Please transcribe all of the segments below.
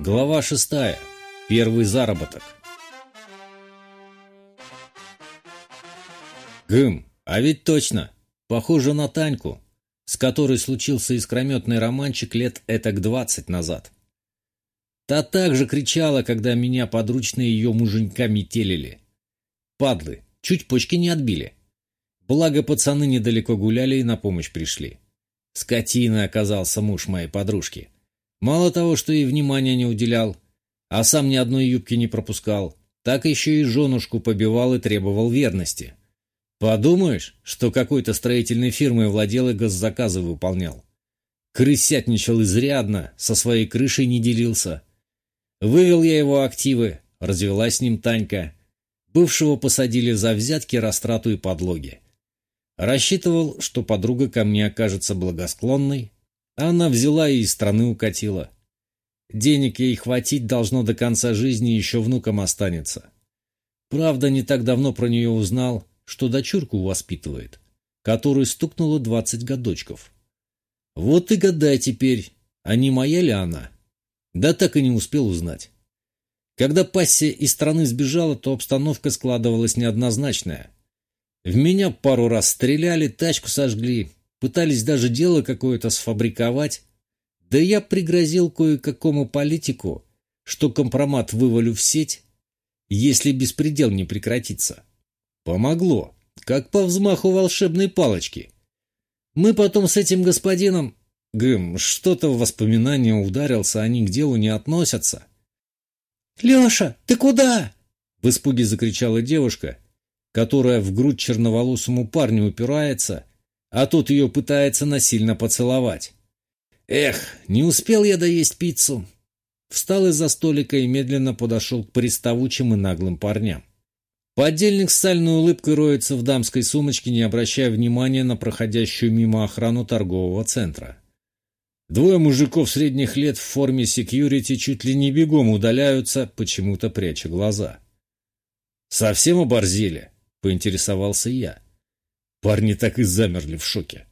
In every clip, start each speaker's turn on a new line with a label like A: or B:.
A: Глава шестая. Первый заработок. Гм, а ведь точно. Похоже на Таньку, с которой случился искрометный романчик лет этак двадцать назад. Та также кричала, когда меня подручные ее муженька метелили. Падлы, чуть почки не отбили. Благо пацаны недалеко гуляли и на помощь пришли. Скотина оказался муж моей подружки. Мало того, что ей внимания не уделял, а сам ни одной юбки не пропускал, так еще и женушку побивал и требовал верности. Подумаешь, что какой-то строительной фирмой владел и госзаказы выполнял. Крысятничал изрядно, со своей крышей не делился. Вывел я его активы, развелась с ним Танька. Бывшего посадили за взятки, растрату и подлоги. Рассчитывал, что подруга ко мне окажется благосклонной, она взяла и из страны укатила. Денег ей хватить должно до конца жизни, еще внуком останется. Правда, не так давно про нее узнал, что дочурку воспитывает, которой стукнуло двадцать годочков. Вот и гадай теперь, а не моя ли она? Да так и не успел узнать. Когда пассия из страны сбежала, то обстановка складывалась неоднозначная. В меня пару раз стреляли, тачку сожгли, пытались даже дело какое-то сфабриковать. Да я пригрозил кое-какому политику, что компромат вывалю в сеть, если беспредел не прекратится. Помогло, как по взмаху волшебной палочки. Мы потом с этим господином... Гм, что-то в воспоминания ударился, они к делу не относятся.
B: «Леша, ты куда?»
A: — в испуге закричала девушка, которая в грудь черноволосому парню упирается, а тот ее пытается насильно поцеловать. Эх, не успел я доесть пиццу. Встал из-за столика и медленно подошел к приставучим и наглым парням. Подельник с сальной улыбкой роется в дамской сумочке, не обращая внимания на проходящую мимо охрану торгового центра. Двое мужиков средних лет в форме секьюрити чуть ли не бегом удаляются, почему-то пряча глаза. «Совсем оборзели?» — поинтересовался я. Парни так и замерли в шоке.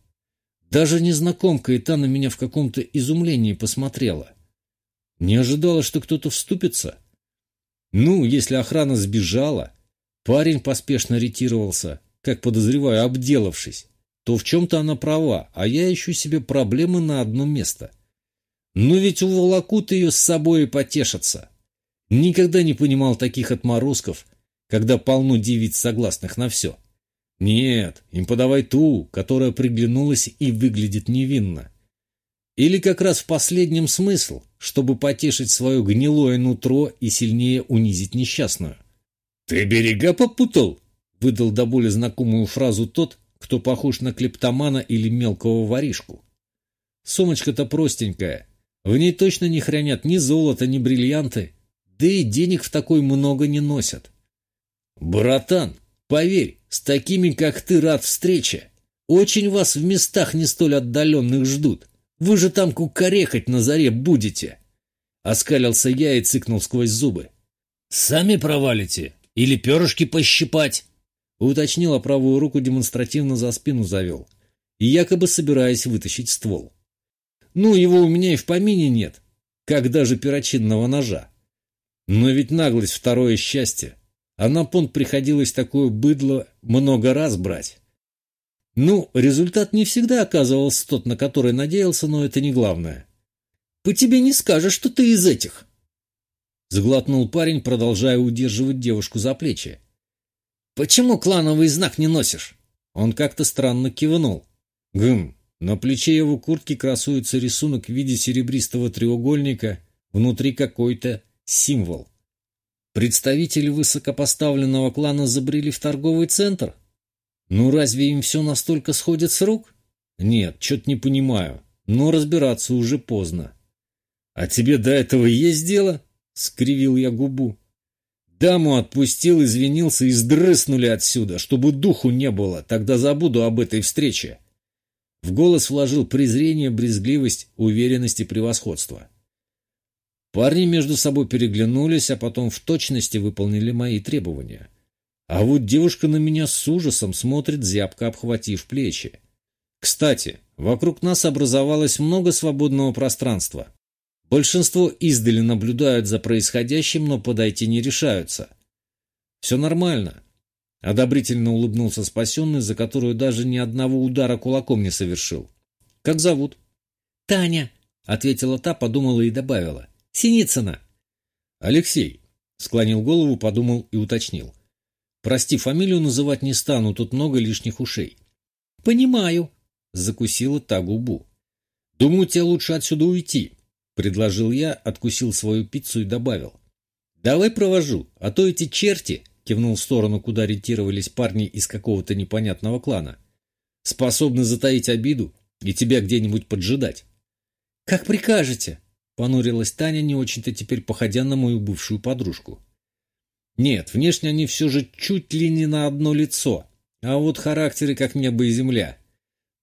A: Даже незнакомка и та на меня в каком-то изумлении посмотрела. Не ожидала, что кто-то вступится. Ну, если охрана сбежала, парень поспешно ретировался, как подозреваю, обделавшись, то в чем-то она права, а я ищу себе проблемы на одно место. Но ведь уволокут ее с собой и потешатся. Никогда не понимал таких отморозков, когда полно девиц согласных на все. Нет, им подавай ту, которая приглянулась и выглядит невинно. Или как раз в последнем смысл, чтобы потешить свое гнилое нутро и сильнее унизить несчастную. «Ты берега попутал?» — выдал до боли знакомую фразу тот, кто похож на клептомана или мелкого воришку. Сумочка-то простенькая, в ней точно не хранят ни золото, ни бриллианты, да и денег в такой много не носят. «Братан, поверь, с такими, как ты, рад встрече. Очень вас в местах не столь отдаленных ждут. Вы же там кукарехать на заре будете!» Оскалился я и цыкнул сквозь зубы. «Сами провалите? Или перышки пощипать?» Уточнила правую руку, демонстративно за спину завел. И якобы собираясь вытащить ствол. «Ну, его у меня и в помине нет, как даже перочинного ножа. Но ведь наглость — второе счастье а на понт приходилось такое быдло много раз брать. Ну, результат не всегда оказывался тот, на который надеялся, но это не главное. «По тебе не скажешь, что ты из этих!» Заглотнул парень, продолжая удерживать девушку за плечи. «Почему клановый знак не носишь?» Он как-то странно кивнул. «Гм, на плече его куртки красуется рисунок в виде серебристого треугольника, внутри какой-то символ. Представители высокопоставленного клана забрели в торговый центр? Ну разве им все настолько сходит с рук? Нет, что-то не понимаю, но разбираться уже поздно. А тебе до этого есть дело? Скривил я губу. Даму отпустил, извинился и сдрыснули отсюда, чтобы духу не было, тогда забуду об этой встрече. В голос вложил презрение, брезгливость, уверенность и превосходство. Парни между собой переглянулись, а потом в точности выполнили мои требования. А вот девушка на меня с ужасом смотрит, зябко обхватив плечи. Кстати, вокруг нас образовалось много свободного пространства. Большинство издали наблюдают за происходящим, но подойти не решаются. Все нормально. Одобрительно улыбнулся спасенный, за которую даже ни одного удара кулаком не совершил. Как зовут?
B: Таня, ответила та, подумала и добавила. Синицына.
A: Алексей. Склонил голову, подумал и уточнил. Прости, фамилию называть не стану, тут много лишних ушей.
B: Понимаю.
A: Закусила та губу. Думаю, тебе лучше отсюда уйти. Предложил я, откусил свою пиццу и добавил. Давай провожу, а то эти черти, кивнул в сторону, куда ориентировались парни из какого-то непонятного клана, способны затаить обиду и тебя где-нибудь поджидать.
B: Как прикажете, понурилась Таня, не очень-то теперь походя на мою бывшую подружку.
A: Нет, внешне они все же чуть ли не на одно лицо, а вот характеры как небо и земля.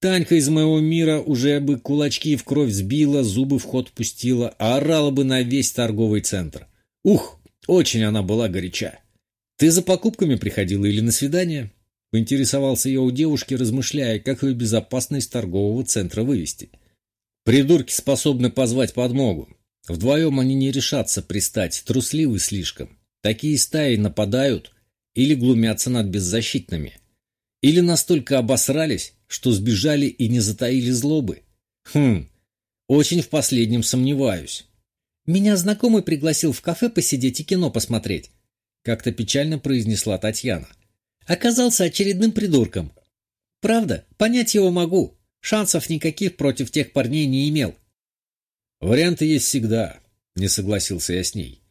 A: Танька из моего мира уже бы кулачки в кровь сбила, зубы в ход пустила, а орала бы на весь торговый центр. Ух, очень она была горяча. «Ты за покупками приходила или на свидание?» Поинтересовался я у девушки, размышляя, как ее безопасно из торгового центра вывести. Придурки способны позвать подмогу. Вдвоем они не решатся пристать, трусливы слишком. Такие стаи нападают или глумятся над беззащитными. Или настолько обосрались, что сбежали и не затаили злобы. Хм, очень в последнем сомневаюсь.
B: Меня знакомый пригласил в кафе посидеть и кино посмотреть. Как-то печально произнесла Татьяна. Оказался очередным придурком. Правда, понять его могу. Шансов никаких против тех парней не имел.
A: Варианты есть всегда, не согласился я с ней.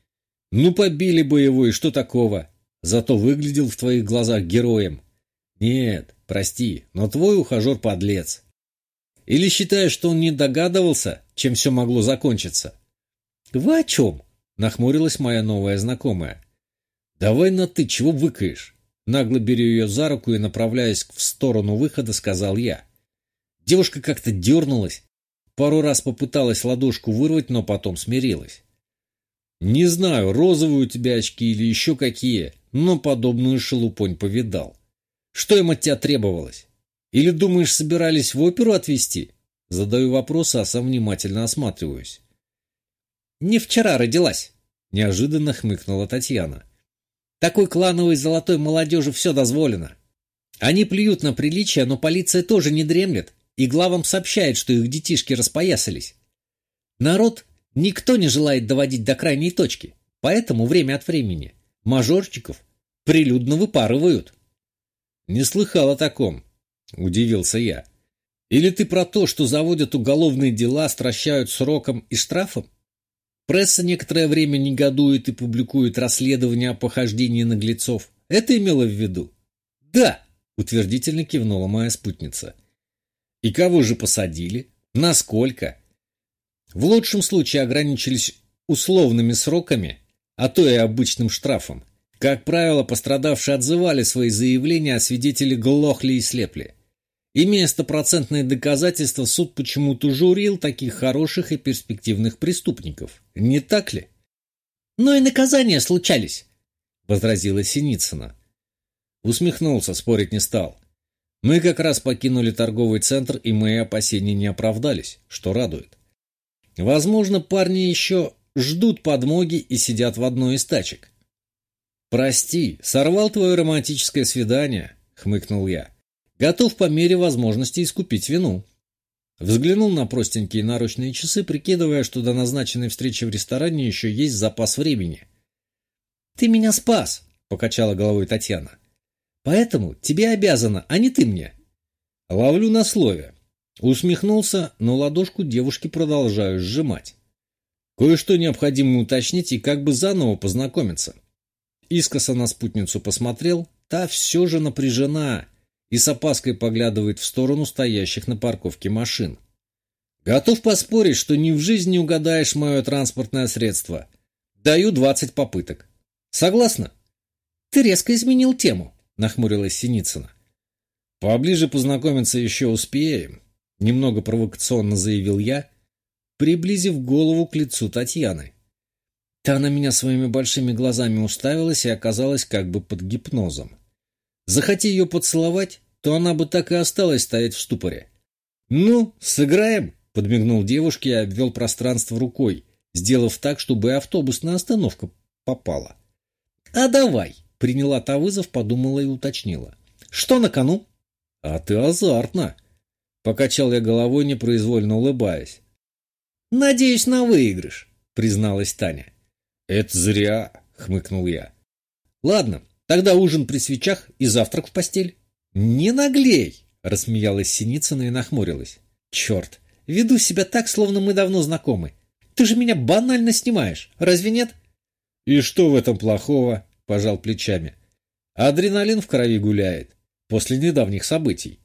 A: Ну, побили бы его, и что такого? Зато выглядел в твоих глазах героем. Нет, прости, но твой ухажер подлец. Или считаешь, что он не догадывался, чем все могло закончиться?
B: Вы о чем?
A: Нахмурилась моя новая знакомая. Давай на ты, чего выкаешь? Нагло беря ее за руку и направляясь в сторону выхода, сказал я. Девушка как-то дернулась. Пару раз попыталась ладошку вырвать, но потом смирилась. Не знаю, розовые у тебя очки или еще какие, но подобную шелупонь повидал. Что им от тебя требовалось? Или думаешь, собирались в оперу отвезти? Задаю вопросы, а сам внимательно осматриваюсь.
B: Не вчера родилась, неожиданно хмыкнула Татьяна. Такой клановой золотой молодежи все дозволено. Они плюют на приличие, но полиция тоже не дремлет и главам сообщает, что их детишки распоясались. Народ никто не желает доводить до крайней точки, поэтому время от времени мажорчиков прилюдно выпарывают.
A: «Не слыхал о таком», — удивился я. «Или ты про то, что заводят уголовные дела, стращают сроком и штрафом? Пресса некоторое время негодует и публикует расследования о похождении наглецов. Это имело в виду?» «Да», — утвердительно кивнула моя спутница. И кого же посадили? Насколько? В лучшем случае ограничились условными сроками, а то и обычным штрафом. Как правило, пострадавшие отзывали свои заявления, а свидетели глохли и слепли. Имея стопроцентные доказательства, суд почему-то журил таких хороших и перспективных преступников. Не так ли?
B: «Но и наказания случались», —
A: возразила Синицына. Усмехнулся, спорить не стал. Мы как раз покинули торговый центр, и мои опасения не оправдались, что радует. Возможно, парни еще ждут подмоги и сидят в одной из тачек. «Прости, сорвал твое романтическое свидание», — хмыкнул я. «Готов по мере возможности искупить вину». Взглянул на простенькие наручные часы, прикидывая, что до назначенной встречи в ресторане еще есть запас времени.
B: «Ты меня спас», — покачала головой Татьяна. Поэтому тебе обязана, а не ты мне.
A: Ловлю на слове. Усмехнулся, но ладошку девушки продолжаю сжимать. Кое-что необходимо уточнить и как бы заново познакомиться. Искоса на спутницу посмотрел, та все же напряжена и с опаской поглядывает в сторону стоящих на парковке машин. Готов поспорить, что ни в жизни угадаешь мое транспортное средство. Даю двадцать попыток. Согласна?
B: Ты резко изменил тему.
A: — нахмурилась Синицына. «Поближе познакомиться еще успеем», — немного провокационно заявил я, приблизив голову к лицу Татьяны. Та на меня своими большими глазами уставилась и оказалась как бы под гипнозом. Захоти ее поцеловать, то она бы так и осталась стоять в ступоре. «Ну, сыграем?» — подмигнул девушке и обвел пространство рукой,
B: сделав так, чтобы автобусная остановка попала. «А давай!» — приняла та вызов, подумала и уточнила. «Что на кону?»
A: «А ты азартно!» — покачал я головой, непроизвольно улыбаясь.
B: «Надеюсь на выигрыш», — призналась Таня.
A: «Это зря», — хмыкнул я.
B: «Ладно, тогда ужин при свечах и завтрак в постель». «Не наглей!» — рассмеялась Синицына и нахмурилась. «Черт, веду себя так, словно мы давно знакомы. Ты же меня банально снимаешь, разве нет?»
A: «И что в этом плохого?» — пожал плечами. «Адреналин в крови гуляет после недавних событий.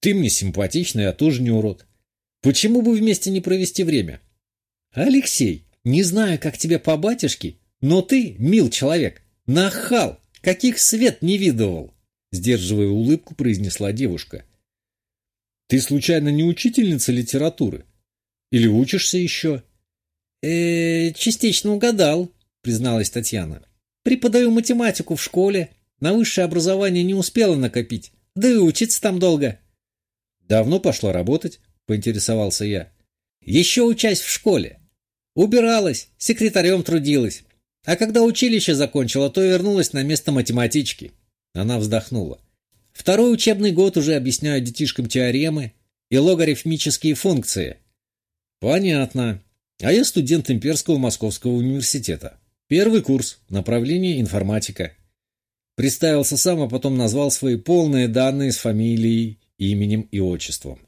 A: Ты мне симпатичный, я тоже не урод. Почему бы вместе не провести время?»
B: «Алексей, не знаю, как тебе по батюшке, но ты, мил человек, нахал, каких свет не видывал!» Сдерживая улыбку, произнесла девушка.
A: «Ты случайно не учительница литературы? Или учишься еще?»
B: э, -э частично угадал», — призналась Татьяна. «Преподаю математику в школе. На высшее образование не успела накопить. Да и учиться там долго».
A: «Давно пошла работать?» — поинтересовался я.
B: «Еще учась в школе. Убиралась, секретарем трудилась. А когда училище закончила, то вернулась на место математички». Она вздохнула. «Второй учебный год уже объясняю детишкам теоремы и логарифмические функции».
A: «Понятно. А я студент Имперского Московского университета. Первый курс, направление информатика. Представился сам, а потом назвал свои полные данные с фамилией, именем и отчеством.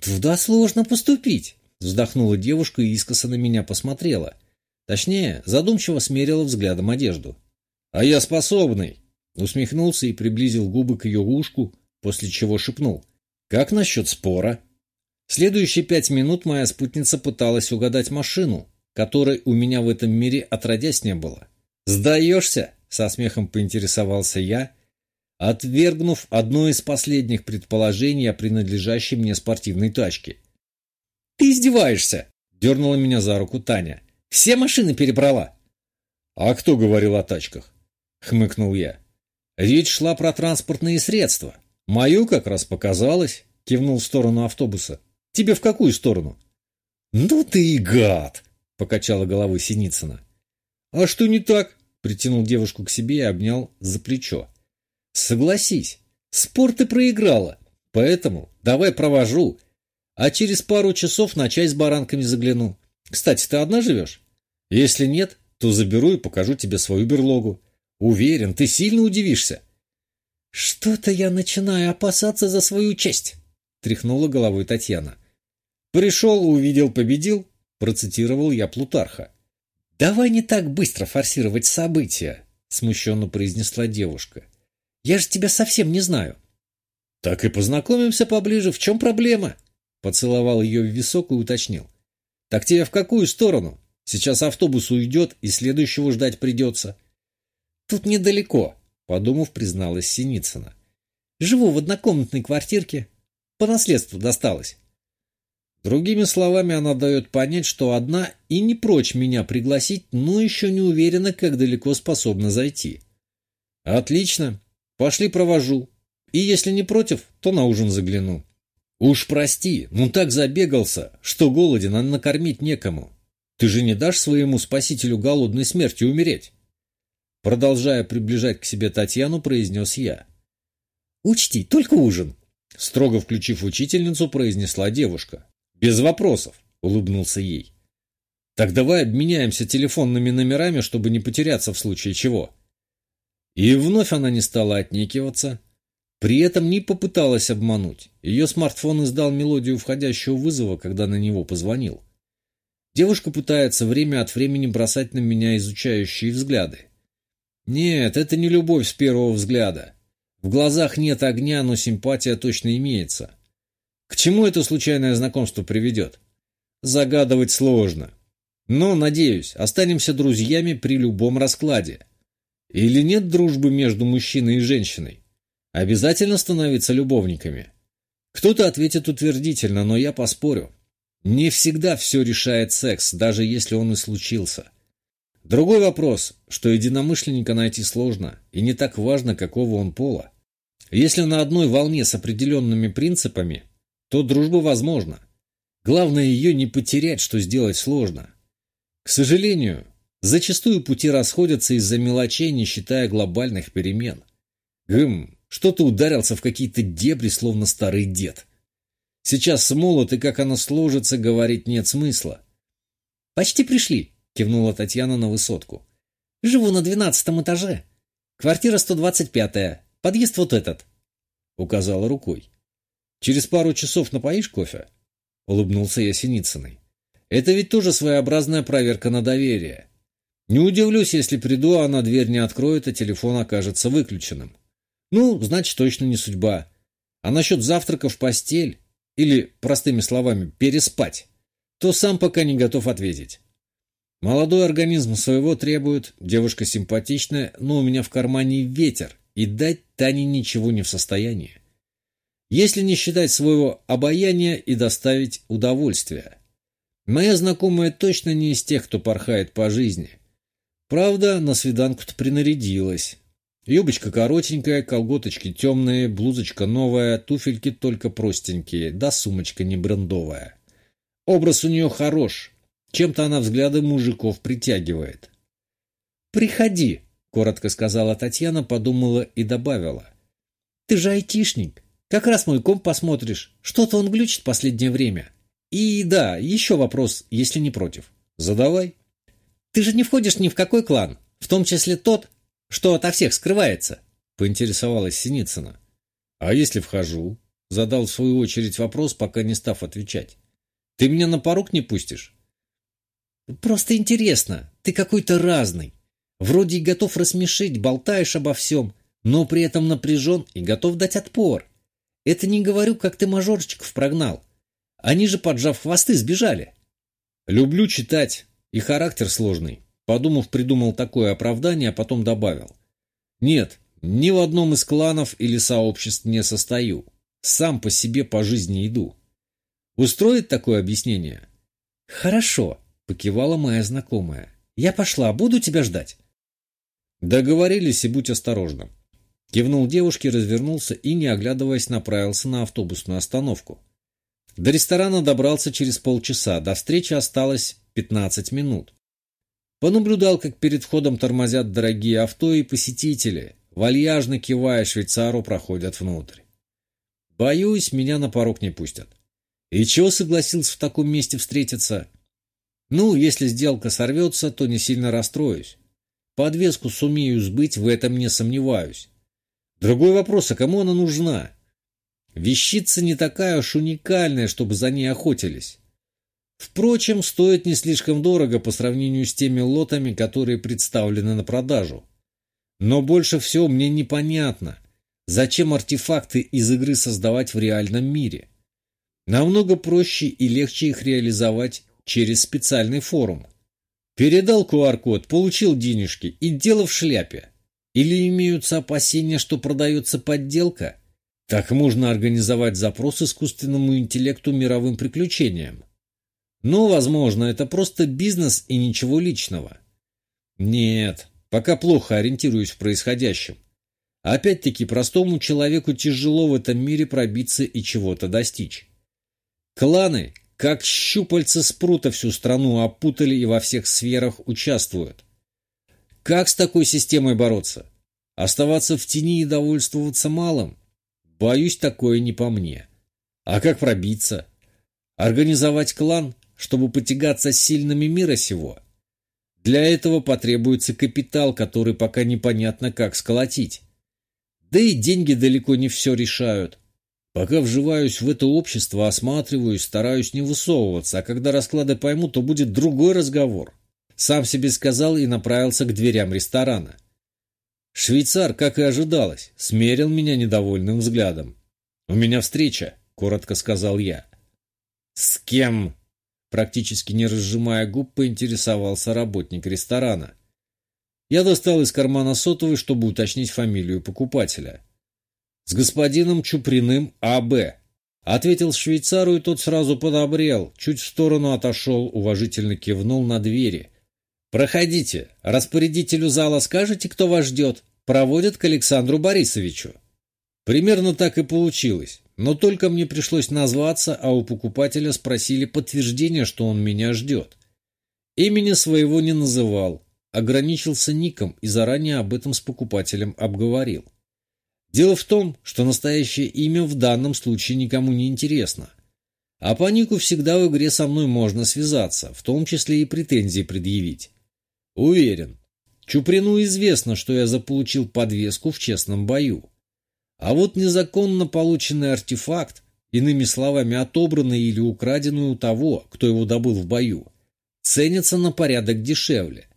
B: «Туда сложно поступить», — вздохнула девушка и искоса на меня посмотрела. Точнее, задумчиво смерила взглядом одежду.
A: «А я способный», — усмехнулся и приблизил губы к ее ушку, после чего шепнул. «Как насчет спора?» Следующие пять минут моя спутница пыталась угадать машину, которой у меня в этом мире отродясь не было. «Сдаешься?» — со смехом поинтересовался я, отвергнув одно из последних предположений о принадлежащей мне спортивной тачке.
B: «Ты издеваешься!» — дернула меня за руку Таня. «Все машины перебрала!»
A: «А кто говорил о тачках?» — хмыкнул я. «Речь шла про транспортные средства. Мою как раз показалось», — кивнул в сторону автобуса. Тебе в какую сторону?
B: Ну ты и гад, покачала головой Синицына.
A: А что не так? Притянул девушку к себе и обнял за плечо.
B: Согласись, спор ты проиграла, поэтому давай провожу, а через пару часов на чай с баранками загляну. Кстати, ты одна живешь?
A: Если нет, то заберу и покажу тебе свою берлогу. Уверен, ты сильно удивишься.
B: Что-то я начинаю опасаться за свою честь, тряхнула головой Татьяна.
A: «Пришел, увидел, победил», — процитировал я Плутарха.
B: «Давай не так быстро форсировать события», — смущенно произнесла девушка. «Я же тебя совсем не знаю».
A: «Так и познакомимся поближе. В чем проблема?» Поцеловал ее в висок и уточнил. «Так тебе в какую сторону? Сейчас автобус уйдет, и следующего ждать придется».
B: «Тут недалеко», — подумав, призналась Синицына. «Живу в однокомнатной квартирке. По наследству досталось».
A: Другими словами, она дает понять, что одна и не прочь меня пригласить, но еще не уверена, как далеко способна зайти. Отлично. Пошли провожу. И если не против, то на ужин загляну. Уж прости, ну так забегался, что голоден, а накормить некому. Ты же не дашь своему спасителю голодной смерти умереть? Продолжая приближать к себе Татьяну, произнес я.
B: «Учти, только ужин», —
A: строго включив учительницу, произнесла девушка. «Без вопросов», — улыбнулся ей. «Так давай обменяемся телефонными номерами, чтобы не потеряться в случае чего». И вновь она не стала отнекиваться, при этом не попыталась обмануть. Ее смартфон издал мелодию входящего вызова, когда на него позвонил. Девушка пытается время от времени бросать на меня изучающие взгляды. Нет, это не любовь с первого взгляда. В глазах нет огня, но симпатия точно имеется. К чему это случайное знакомство приведет? Загадывать сложно. Но, надеюсь, останемся друзьями при любом раскладе. Или нет дружбы между мужчиной и женщиной? Обязательно становиться любовниками? Кто-то ответит утвердительно, но я поспорю. Не всегда все решает секс, даже если он и случился. Другой вопрос, что единомышленника найти сложно, и не так важно, какого он пола. Если на одной волне с определенными принципами, то дружба возможна. Главное ее не потерять, что сделать сложно. К сожалению, зачастую пути расходятся из-за мелочей, не считая глобальных перемен. Гм, что ты ударился в какие-то дебри, словно старый дед. Сейчас смолот, и как оно сложится, говорить нет смысла.
B: «Почти пришли», — кивнула Татьяна на высотку. «Живу на двенадцатом этаже. Квартира 125-я. Подъезд вот этот», — указала рукой.
A: «Через пару часов напоишь кофе?» — улыбнулся я Синицыной. «Это ведь тоже своеобразная проверка на доверие. Не удивлюсь, если приду, а она дверь не откроет, а телефон окажется выключенным. Ну, значит, точно не судьба. А насчет завтрака в постель, или, простыми словами, переспать, то сам пока не готов ответить. Молодой организм своего требует, девушка симпатичная, но у меня в кармане ветер, и дать Тане ничего не в состоянии. Если не считать своего обаяния и доставить удовольствие. Моя знакомая точно не из тех, кто порхает по жизни. Правда, на свиданку-то принарядилась. Юбочка коротенькая, колготочки темные, блузочка новая, туфельки только простенькие, да сумочка не брендовая. Образ у нее хорош, чем-то она взгляды мужиков притягивает.
B: «Приходи», — коротко сказала Татьяна, подумала и добавила. «Ты же айтишник, как раз мой комп посмотришь, что-то он глючит последнее время. И да, еще вопрос, если не против. Задавай». «Ты же не входишь ни в какой клан, в том числе тот, что ото всех скрывается?» — поинтересовалась Синицына.
A: «А если вхожу?» — задал в свою очередь вопрос, пока не став отвечать. «Ты меня на порог не пустишь?»
B: «Просто интересно. Ты какой-то разный. Вроде и готов рассмешить, болтаешь обо всем, но при этом напряжен и готов дать отпор. Это не говорю, как ты мажорчиков прогнал. Они же, поджав хвосты, сбежали».
A: «Люблю читать, и характер сложный. Подумав, придумал такое оправдание, а потом добавил. «Нет, ни в одном из кланов или сообществ не состою. Сам по себе по жизни иду». «Устроит такое объяснение?»
B: «Хорошо», — покивала моя знакомая. «Я пошла, буду тебя ждать».
A: «Договорились, и будь осторожна». Кивнул девушке, развернулся и, не оглядываясь, направился на автобусную остановку. До ресторана добрался через полчаса, до встречи осталось 15 минут. Понаблюдал, как перед входом тормозят дорогие авто и посетители, вальяжно кивая швейцару, проходят внутрь. Боюсь, меня на порог не пустят. И чего согласился в таком месте встретиться? Ну, если сделка сорвется, то не сильно расстроюсь. Подвеску сумею сбыть, в этом не сомневаюсь. Другой вопрос, а кому она нужна? Вещица не такая уж уникальная, чтобы за ней охотились. Впрочем, стоит не слишком дорого по сравнению с теми лотами, которые представлены на продажу. Но больше всего мне непонятно, зачем артефакты из игры создавать в реальном мире. Намного проще и легче их реализовать через специальный форум. Передал QR-код, получил денежки и дело в шляпе. Или имеются опасения, что продается подделка? Так можно организовать запрос искусственному интеллекту мировым приключениям. Но, возможно, это просто бизнес и ничего личного. Нет, пока плохо ориентируюсь в происходящем. Опять-таки, простому человеку тяжело в этом мире пробиться и чего-то достичь. Кланы, как щупальца спрута всю страну опутали и во всех сферах участвуют. Как с такой системой бороться? Оставаться в тени и довольствоваться малым? Боюсь, такое не по мне. А как пробиться? Организовать клан, чтобы потягаться с сильными мира сего. Для этого потребуется капитал, который пока непонятно как сколотить. Да и деньги далеко не все решают. Пока вживаюсь в это общество, осматриваюсь, стараюсь не высовываться, а когда расклады пойму, то будет другой разговор. Сам себе сказал и направился к дверям ресторана. Швейцар, как и ожидалось, смерил меня недовольным взглядом. «У меня встреча», — коротко сказал я. «С кем?» Практически не разжимая губ, поинтересовался работник ресторана. Я достал из кармана сотовый, чтобы уточнить фамилию покупателя. «С господином Чуприным А.Б.» Ответил швейцару, и тот сразу подобрел, чуть в сторону отошел, уважительно кивнул на двери. «Проходите. Распорядителю зала скажете, кто вас ждет. Проводят к Александру Борисовичу». Примерно так и получилось. Но только мне пришлось назваться, а у покупателя спросили подтверждение, что он меня ждет. Имени своего не называл, ограничился ником и заранее об этом с покупателем обговорил. Дело в том, что настоящее имя в данном случае никому не интересно. А по нику всегда в игре со мной можно связаться, в том числе и претензии предъявить. Уверен. Чуприну известно, что я заполучил подвеску в честном бою. А вот незаконно полученный артефакт, иными словами отобранный или украденный у того, кто его добыл в бою, ценится на порядок дешевле.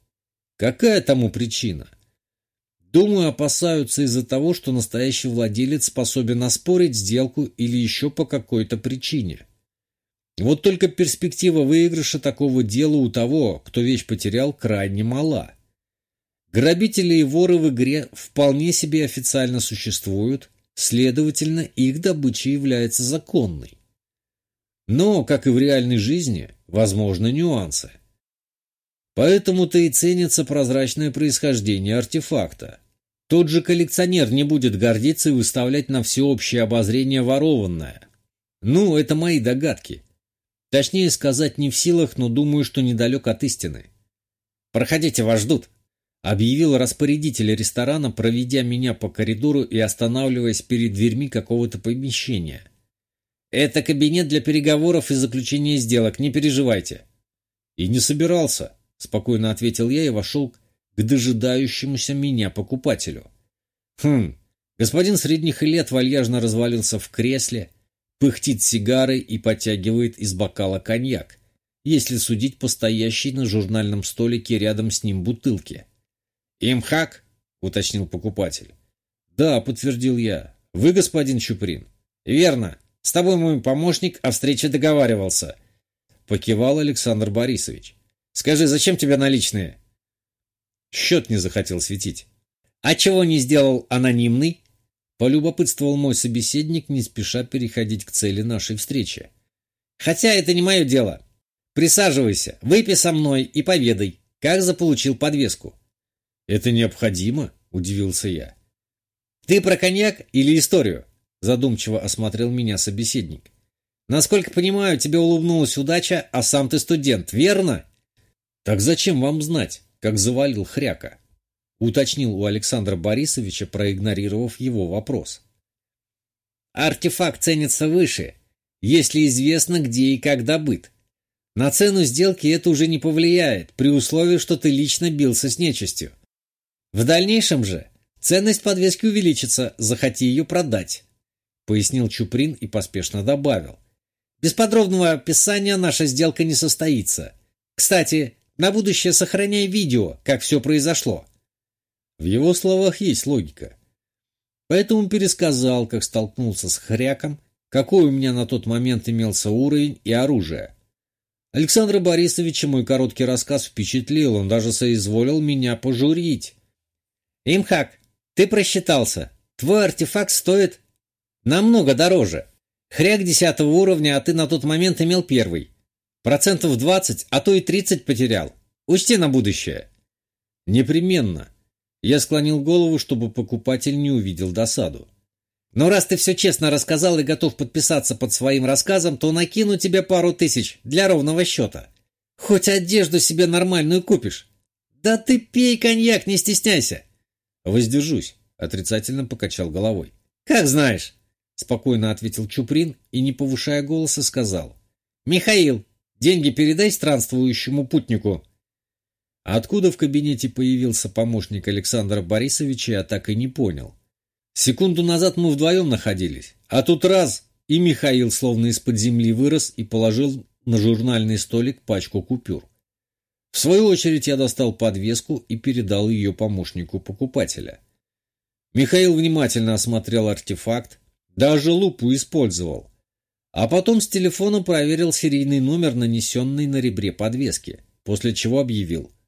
A: Какая тому причина? Думаю, опасаются из-за того, что настоящий владелец способен оспорить сделку или еще по какой-то причине. Вот только перспектива выигрыша такого дела у того, кто вещь потерял, крайне мала. Грабители и воры в игре вполне себе официально существуют, следовательно, их добыча является законной. Но, как и в реальной жизни, возможны нюансы. Поэтому-то и ценится прозрачное происхождение артефакта. Тот же коллекционер не будет гордиться и выставлять на всеобщее обозрение ворованное. Ну, это мои догадки. Точнее сказать не в силах, но думаю, что недалек от истины. «Проходите, вас ждут», — объявил распорядитель ресторана, проведя меня по коридору и останавливаясь перед дверьми какого-то помещения. «Это кабинет для переговоров и заключения сделок, не переживайте». «И не собирался», — спокойно ответил я и вошел к дожидающемуся меня покупателю. «Хм, господин средних лет вальяжно развалился в кресле, пыхтит сигарой и потягивает из бокала коньяк, если судить по стоящей на журнальном столике рядом с ним бутылке. «Имхак?» — уточнил покупатель. «Да», — подтвердил я. «Вы господин Чуприн?» «Верно. С тобой мой помощник о встрече договаривался», — покивал Александр Борисович. «Скажи, зачем тебе наличные?» Счет не захотел светить. «А чего не сделал анонимный?» Полюбопытствовал мой собеседник, не спеша переходить к цели нашей встречи. «Хотя это не мое дело. Присаживайся, выпей со мной и поведай, как заполучил подвеску». «Это необходимо?» – удивился я. «Ты про коньяк или историю?» – задумчиво осмотрел меня собеседник. «Насколько понимаю, тебе улыбнулась удача, а сам ты студент, верно?» «Так зачем вам знать, как завалил хряка?» Уточнил у Александра Борисовича, проигнорировав его вопрос. Артефакт ценится выше, если известно, где и как добыт. На цену сделки это уже не повлияет, при условии, что ты лично бился с нечистью. В дальнейшем же ценность подвески увеличится, захоти ее продать, пояснил Чуприн и поспешно добавил. Без подробного описания наша сделка не состоится. Кстати, на будущее сохраняй видео, как все произошло. В его словах есть логика. Поэтому пересказал, как столкнулся с хряком, какой у меня на тот момент имелся уровень и оружие. Александра Борисовича мой короткий рассказ впечатлил, он даже соизволил меня пожурить. «Имхак, ты просчитался. Твой артефакт стоит намного дороже. Хряк десятого уровня, а ты на тот момент имел первый. Процентов двадцать, а то и тридцать потерял. Учти на будущее». «Непременно», я склонил голову, чтобы покупатель не увидел досаду. «Но раз ты все честно рассказал и готов подписаться под своим рассказом, то накину тебе пару тысяч для ровного счета. Хоть одежду себе нормальную купишь. Да ты пей коньяк, не стесняйся!» «Воздержусь», — отрицательно покачал головой. «Как знаешь», — спокойно ответил Чуприн и, не повышая голоса, сказал. «Михаил, деньги передай странствующему путнику». Откуда в кабинете появился помощник Александра Борисовича, я так и не понял. Секунду назад мы вдвоем находились, а тут раз, и Михаил словно из-под земли вырос и положил на журнальный столик пачку купюр. В свою очередь я достал подвеску и передал ее помощнику покупателя. Михаил внимательно осмотрел артефакт, даже лупу использовал. А потом с телефона проверил серийный номер, нанесенный на ребре подвески, после чего объявил –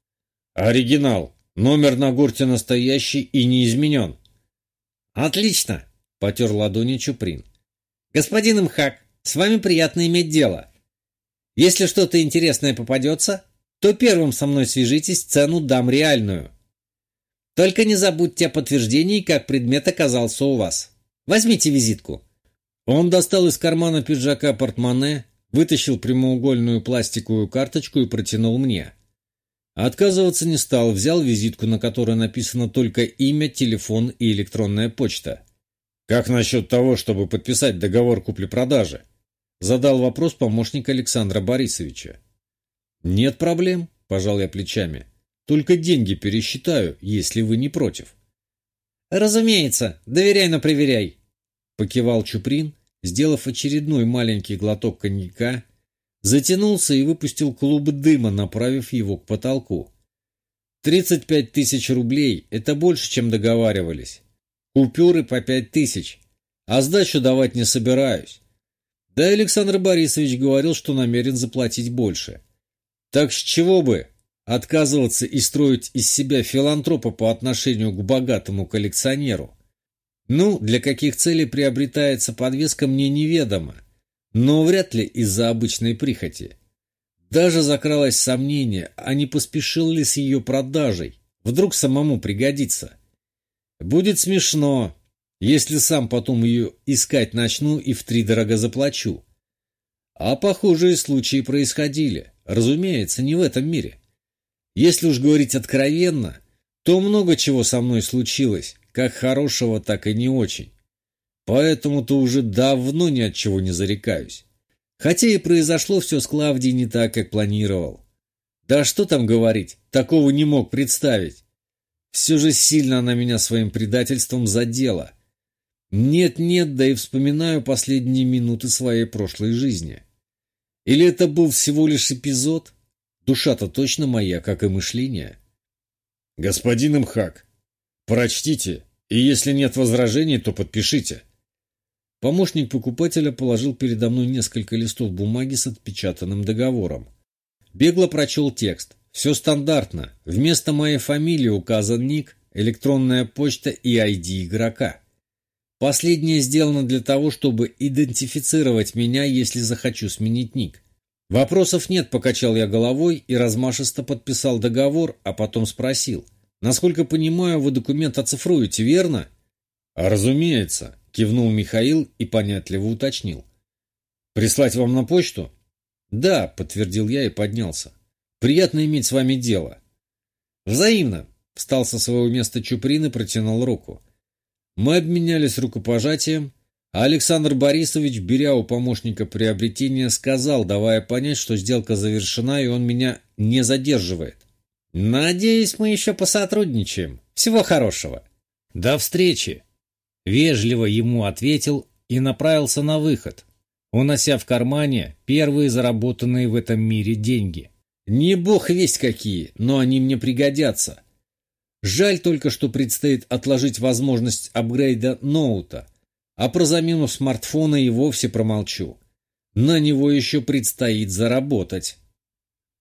A: «Оригинал. Номер на гурте настоящий и не изменен». «Отлично!» — потер ладони Чуприн. «Господин Мхак, с вами приятно иметь дело. Если что-то интересное попадется, то первым со мной свяжитесь, цену дам реальную. Только не забудьте о подтверждении, как предмет оказался у вас. Возьмите визитку». Он достал из кармана пиджака портмоне, вытащил прямоугольную пластиковую карточку и протянул мне. Отказываться не стал, взял визитку, на которой написано только имя, телефон и электронная почта. «Как насчет того, чтобы подписать договор купли-продажи?» Задал вопрос помощник Александра Борисовича. «Нет проблем», – пожал я плечами. «Только деньги пересчитаю, если вы не против».
B: «Разумеется, доверяй, но проверяй», – покивал Чуприн, сделав очередной маленький глоток коньяка затянулся и выпустил клуб дыма, направив его к потолку. «Тридцать пять тысяч рублей – это больше, чем договаривались. Купюры по пять тысяч, а сдачу давать не собираюсь. Да Александр Борисович говорил, что намерен заплатить больше. Так с чего бы отказываться и строить из себя филантропа по отношению к богатому коллекционеру? Ну, для каких целей приобретается подвеска, мне неведомо но вряд ли из-за обычной прихоти. Даже закралось сомнение, а не поспешил ли с ее продажей, вдруг самому пригодится. Будет смешно, если сам потом ее искать начну и втридорого заплачу. А похожие случаи происходили, разумеется, не в этом мире. Если уж говорить откровенно, то много чего со мной случилось, как хорошего, так и не очень. Поэтому-то уже давно ни от чего не зарекаюсь. Хотя и произошло все с Клавдией не так, как планировал. Да что там говорить, такого не мог представить. Все же сильно она меня своим предательством задела. Нет-нет, да и вспоминаю последние минуты своей прошлой жизни. Или это был всего лишь эпизод? Душа-то точно моя, как и мышление. Господин Мхак, прочтите, и если нет возражений, то подпишите. Помощник покупателя положил передо мной несколько листов бумаги с отпечатанным договором. Бегло прочел текст. Все стандартно. Вместо моей фамилии указан ник, электронная почта и ID игрока. Последнее сделано для того, чтобы идентифицировать меня, если захочу сменить ник. Вопросов нет, покачал я головой и размашисто подписал договор, а потом спросил. Насколько понимаю, вы документ оцифруете, верно? А разумеется. Кивнул Михаил и понятливо уточнил. «Прислать вам на почту?» «Да», — подтвердил я и поднялся. «Приятно иметь с вами дело». «Взаимно», — встал со своего места Чуприн и протянул руку. Мы обменялись рукопожатием, а Александр Борисович, беря у помощника приобретения, сказал, давая понять, что сделка завершена и он меня не задерживает. «Надеюсь, мы еще посотрудничаем. Всего хорошего». «До встречи!» Вежливо ему ответил и направился на выход, унося в кармане первые заработанные в этом мире деньги. Не бог весть какие, но они мне пригодятся. Жаль только, что предстоит отложить возможность апгрейда ноута, а про замену смартфона и вовсе промолчу. На него еще предстоит заработать.